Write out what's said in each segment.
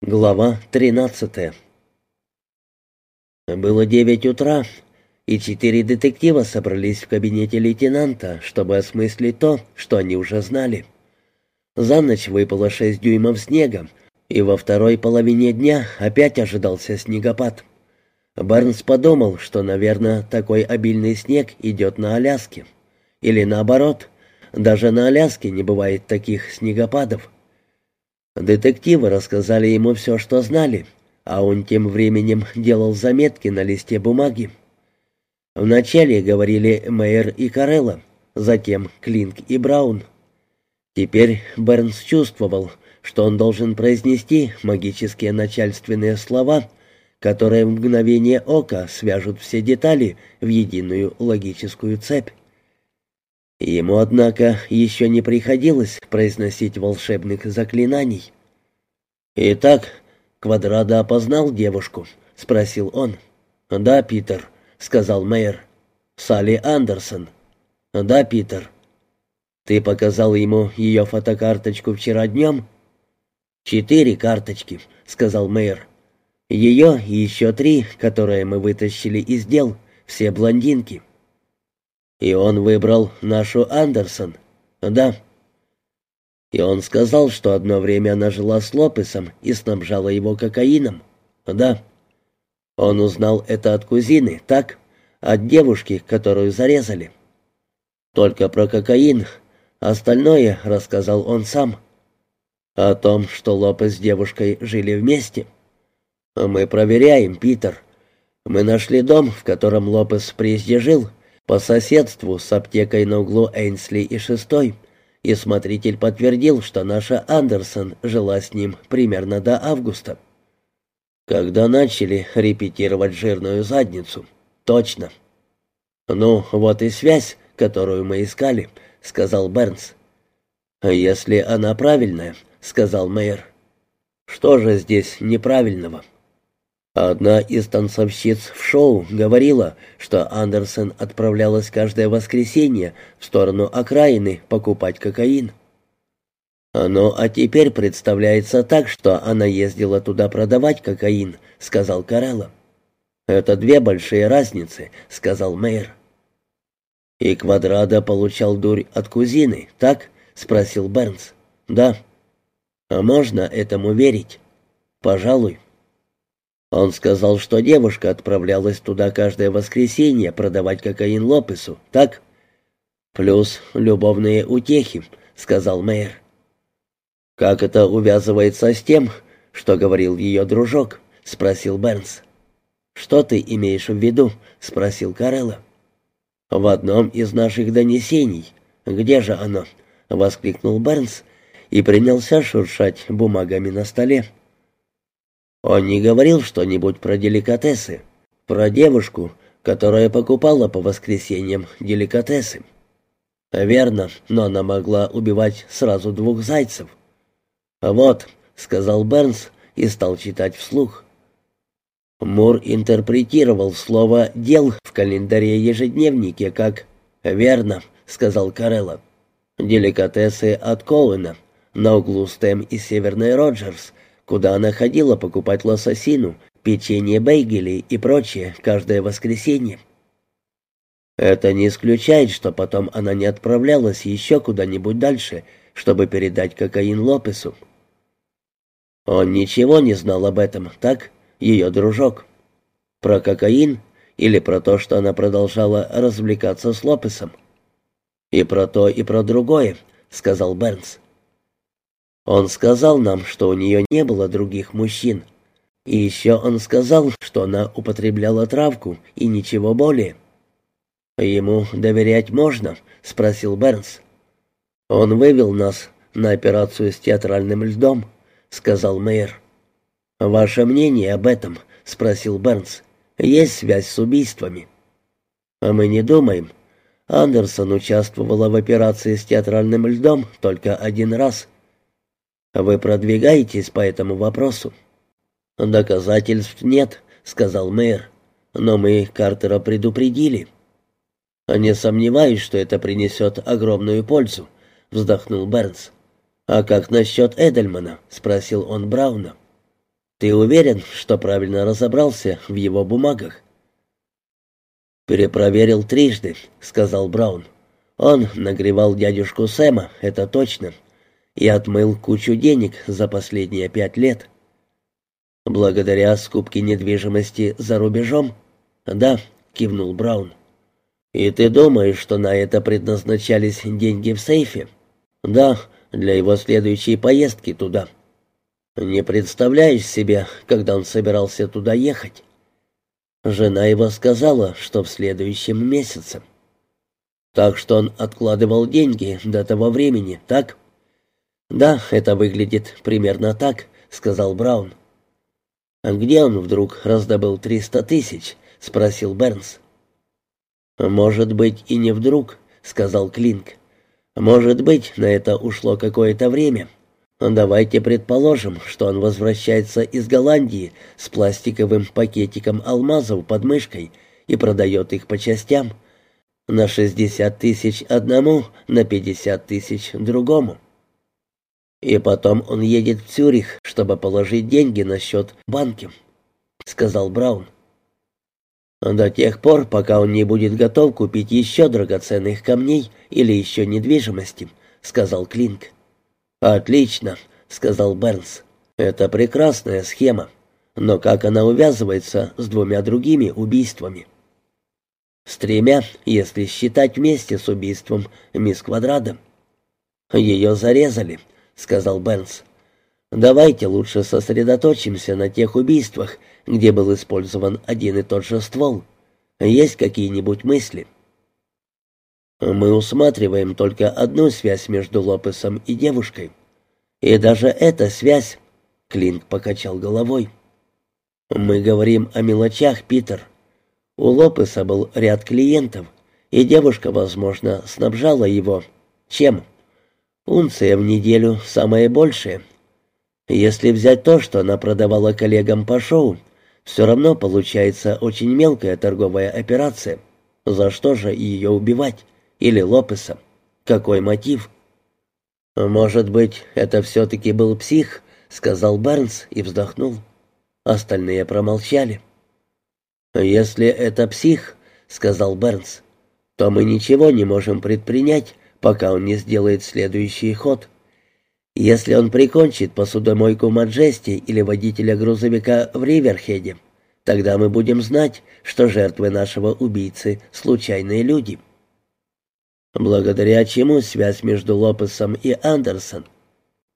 Глава 13 Было девять утра, и четыре детектива собрались в кабинете лейтенанта, чтобы осмыслить то, что они уже знали. За ночь выпало шесть дюймов снега, и во второй половине дня опять ожидался снегопад. Барнс подумал, что, наверное, такой обильный снег идет на Аляске. Или наоборот, даже на Аляске не бывает таких снегопадов. Детективы рассказали ему все, что знали, а он тем временем делал заметки на листе бумаги. Вначале говорили Мэйер и Карелла, затем Клинк и Браун. Теперь Бернс чувствовал, что он должен произнести магические начальственные слова, которые в мгновение ока свяжут все детали в единую логическую цепь. Ему, однако, еще не приходилось произносить волшебных заклинаний. «Итак, Квадрада опознал девушку?» — спросил он. «Да, Питер», — сказал мэр. «Салли Андерсон». «Да, Питер». «Ты показал ему ее фотокарточку вчера днем?» «Четыре карточки», — сказал мэр. «Ее и еще три, которые мы вытащили из дел, все блондинки». «И он выбрал нашу Андерсон?» «Да». «И он сказал, что одно время она жила с Лопесом и снабжала его кокаином?» «Да». «Он узнал это от кузины, так? От девушки, которую зарезали?» «Только про кокаин. Остальное рассказал он сам». «О том, что Лопес с девушкой жили вместе?» «Мы проверяем, Питер. Мы нашли дом, в котором Лопес прежде жил, по соседству с аптекой на углу Эйнсли и Шестой, и смотритель подтвердил, что наша Андерсон жила с ним примерно до августа. Когда начали репетировать жирную задницу? Точно. Ну, вот и связь, которую мы искали, сказал Бернс. Если она правильная, сказал мэр. Что же здесь неправильного? Одна из танцовщиц в шоу говорила, что Андерсон отправлялась каждое воскресенье в сторону окраины покупать кокаин. «Ну, а теперь представляется так, что она ездила туда продавать кокаин», — сказал Карелла. «Это две большие разницы», — сказал мэр. «И Квадрада получал дурь от кузины, так?» — спросил Бернс. «Да». «А можно этому верить?» «Пожалуй». Он сказал, что девушка отправлялась туда каждое воскресенье продавать кокаин Лопесу, так? Плюс любовные утехи, сказал мэр. Как это увязывается с тем, что говорил ее дружок? спросил Бернс. Что ты имеешь в виду? спросил Карелла. В одном из наших донесений. Где же оно? воскликнул Бернс и принялся шуршать бумагами на столе. Он не говорил что-нибудь про деликатесы, про девушку, которая покупала по воскресеньям деликатесы. Верно, но она могла убивать сразу двух зайцев. «Вот», — сказал Бернс и стал читать вслух. Мур интерпретировал слово «дел» в календаре ежедневнике как «верно», — сказал Карелла. «Деликатесы от Коуэна на углу Стэм и Северной Роджерс куда она ходила покупать лососину, печенье бейгели и прочее каждое воскресенье. Это не исключает, что потом она не отправлялась еще куда-нибудь дальше, чтобы передать кокаин Лопесу. Он ничего не знал об этом, так? Ее дружок. Про кокаин или про то, что она продолжала развлекаться с Лопесом? И про то, и про другое, сказал Бернс. Он сказал нам, что у нее не было других мужчин. И еще он сказал, что она употребляла травку и ничего более. «Ему доверять можно?» — спросил Бернс. «Он вывел нас на операцию с театральным льдом», — сказал мэр. «Ваше мнение об этом?» — спросил Бернс. «Есть связь с убийствами?» «А мы не думаем. Андерсон участвовала в операции с театральным льдом только один раз» Вы продвигаетесь по этому вопросу? Доказательств нет, сказал мэр. Но мы Картера предупредили. Не сомневаюсь, что это принесет огромную пользу, вздохнул Бернс. А как насчет Эдельмана? спросил он Брауна. Ты уверен, что правильно разобрался в его бумагах?» «Перепроверил трижды», — сказал Браун. «Он нагревал дядюшку Сэма, это точно, и отмыл кучу денег за последние пять лет». «Благодаря скупке недвижимости за рубежом?» «Да», — кивнул Браун. «И ты думаешь, что на это предназначались деньги в сейфе?» «Да, для его следующей поездки туда». «Не представляешь себе, когда он собирался туда ехать?» Жена его сказала, что в следующем месяце. Так что он откладывал деньги до того времени, так? Да, это выглядит примерно так, сказал Браун. А где он вдруг раздобыл триста тысяч? спросил Бернс. Может быть и не вдруг, сказал Клинк. Может быть, на это ушло какое-то время. Давайте предположим, что он возвращается из Голландии с пластиковым пакетиком алмазов под мышкой и продает их по частям. На 60 тысяч одному, на 50 тысяч другому. И потом он едет в Цюрих, чтобы положить деньги на счет банке, сказал Браун. До тех пор, пока он не будет готов купить еще драгоценных камней или еще недвижимости, сказал Клинк. «Отлично», — сказал Бернс. «Это прекрасная схема. Но как она увязывается с двумя другими убийствами?» «С тремя, если считать вместе с убийством мисс Квадрада». «Ее зарезали», — сказал Бернс. «Давайте лучше сосредоточимся на тех убийствах, где был использован один и тот же ствол. Есть какие-нибудь мысли?» Мы усматриваем только одну связь между Лопесом и девушкой. И даже эта связь... Клинк покачал головой. Мы говорим о мелочах, Питер. У Лопеса был ряд клиентов, и девушка, возможно, снабжала его... Чем? Унция в неделю самое большее. Если взять то, что она продавала коллегам по шоу, все равно получается очень мелкая торговая операция. За что же ее убивать? Или Лопеса? Какой мотив? «Может быть, это все-таки был псих?» — сказал Бернс и вздохнул. Остальные промолчали. «Если это псих», — сказал Бернс, — «то мы ничего не можем предпринять, пока он не сделает следующий ход. Если он прикончит посудомойку Маджести или водителя грузовика в Риверхеде, тогда мы будем знать, что жертвы нашего убийцы — случайные люди» благодаря чему связь между Лопесом и Андерсон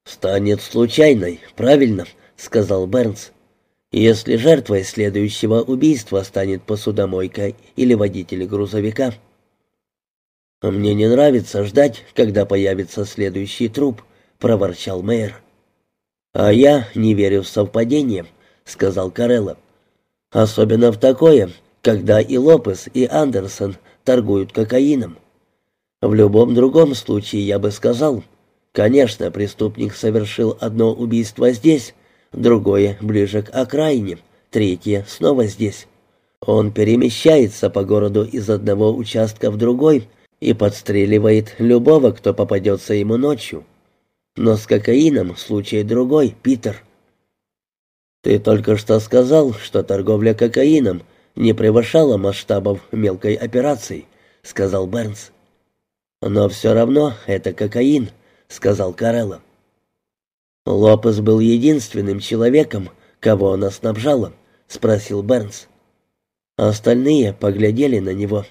станет случайной, правильно, сказал Бернс. Если жертвой следующего убийства станет посудомойка или водитель грузовика. Мне не нравится ждать, когда появится следующий труп, проворчал мэр. А я не верю в совпадение, сказал Карелла. Особенно в такое, когда и Лопес, и Андерсон торгуют кокаином. В любом другом случае я бы сказал, конечно, преступник совершил одно убийство здесь, другое ближе к окраине, третье снова здесь. Он перемещается по городу из одного участка в другой и подстреливает любого, кто попадется ему ночью. Но с кокаином случай другой, Питер. Ты только что сказал, что торговля кокаином не превышала масштабов мелкой операции, сказал Бернс. «Но все равно это кокаин», — сказал Карелло. «Лопес был единственным человеком, кого она снабжала», — спросил Бернс. Остальные поглядели на него.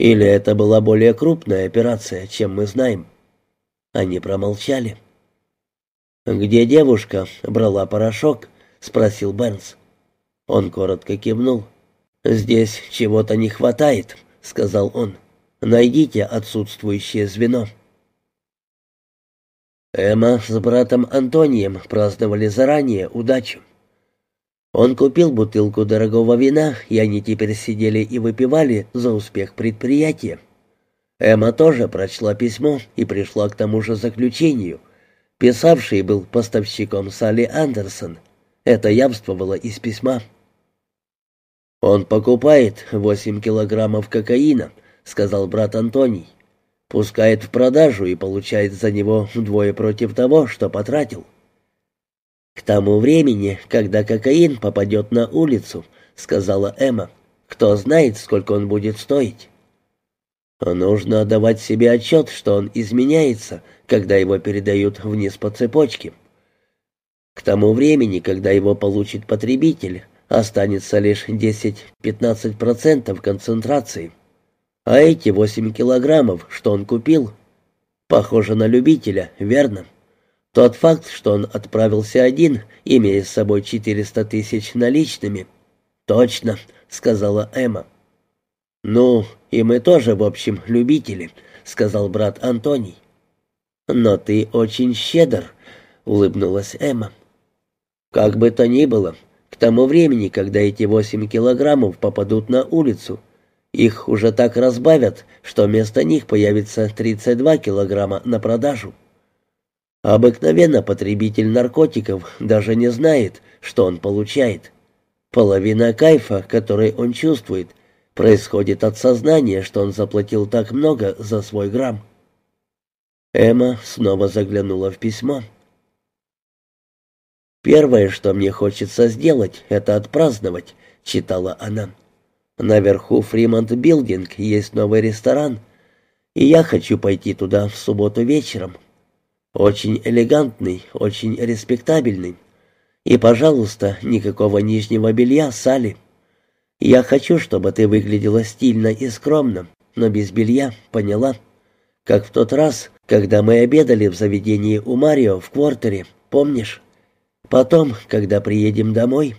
«Или это была более крупная операция, чем мы знаем?» Они промолчали. «Где девушка брала порошок?» — спросил Бернс. Он коротко кивнул. «Здесь чего-то не хватает», — сказал он. Найдите отсутствующее звено». Эмма с братом Антонием праздновали заранее удачу. Он купил бутылку дорогого вина, и они теперь сидели и выпивали за успех предприятия. Эмма тоже прочла письмо и пришла к тому же заключению. Писавший был поставщиком Салли Андерсон. Это явствовало из письма. «Он покупает восемь килограммов кокаина», — сказал брат Антоний. «Пускает в продажу и получает за него вдвое против того, что потратил». «К тому времени, когда кокаин попадет на улицу», — сказала Эмма, — «кто знает, сколько он будет стоить». Нужно давать себе отчет, что он изменяется, когда его передают вниз по цепочке. К тому времени, когда его получит потребитель, останется лишь 10-15% концентрации. А эти 8 килограммов, что он купил, похоже на любителя, верно? Тот факт, что он отправился один, имея с собой 400 тысяч наличными. «Точно», — сказала Эмма. «Ну, и мы тоже, в общем, любители», — сказал брат Антоний. «Но ты очень щедр», — улыбнулась Эмма. «Как бы то ни было, к тому времени, когда эти восемь килограммов попадут на улицу, их уже так разбавят, что вместо них появится 32 килограмма на продажу. Обыкновенно потребитель наркотиков даже не знает, что он получает. Половина кайфа, который он чувствует, происходит от сознания, что он заплатил так много за свой грамм. Эмма снова заглянула в письмо. «Первое, что мне хочется сделать, это отпраздновать», — читала она. «Наверху Фримонт Билдинг есть новый ресторан, и я хочу пойти туда в субботу вечером. Очень элегантный, очень респектабельный. И, пожалуйста, никакого нижнего белья, Салли». Я хочу, чтобы ты выглядела стильно и скромно, но без белья, поняла? Как в тот раз, когда мы обедали в заведении у Марио в квартире, помнишь? Потом, когда приедем домой...»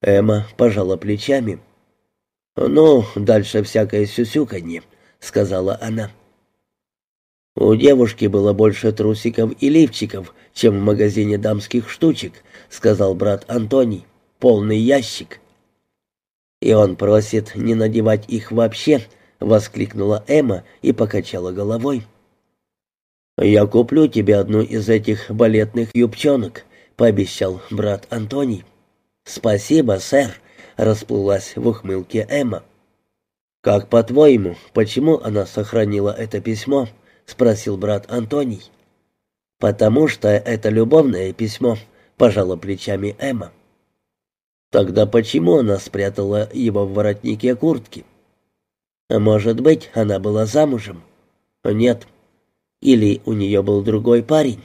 Эмма пожала плечами. «Ну, дальше всякое сюсюканье», — сказала она. «У девушки было больше трусиков и лифчиков, чем в магазине дамских штучек», — сказал брат Антоний. «Полный ящик». «И он просит не надевать их вообще», — воскликнула Эмма и покачала головой. «Я куплю тебе одну из этих балетных юбчонок», — пообещал брат Антоний. «Спасибо, сэр», — расплылась в ухмылке Эмма. «Как по-твоему, почему она сохранила это письмо?» — спросил брат Антоний. «Потому что это любовное письмо», — пожала плечами Эмма. Тогда почему она спрятала его в воротнике куртки? Может быть, она была замужем? Нет. Или у нее был другой парень?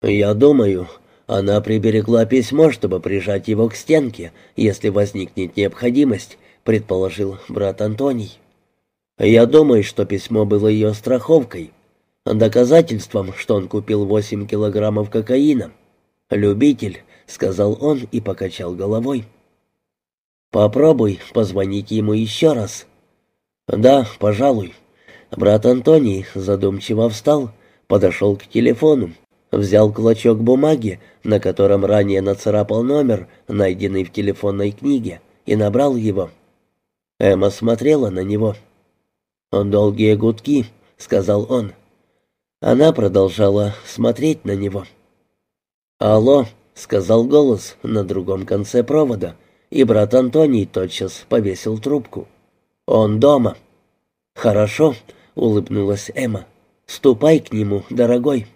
Я думаю, она приберегла письмо, чтобы прижать его к стенке, если возникнет необходимость, предположил брат Антоний. Я думаю, что письмо было ее страховкой, доказательством, что он купил 8 килограммов кокаина. Любитель, — сказал он и покачал головой. «Попробуй позвонить ему еще раз». «Да, пожалуй». Брат Антоний задумчиво встал, подошел к телефону, взял клочок бумаги, на котором ранее нацарапал номер, найденный в телефонной книге, и набрал его. Эмма смотрела на него. «Долгие гудки», — сказал он. Она продолжала смотреть на него. «Алло», — сказал голос на другом конце провода, и брат Антоний тотчас повесил трубку. «Он дома». «Хорошо», — улыбнулась Эмма. «Ступай к нему, дорогой».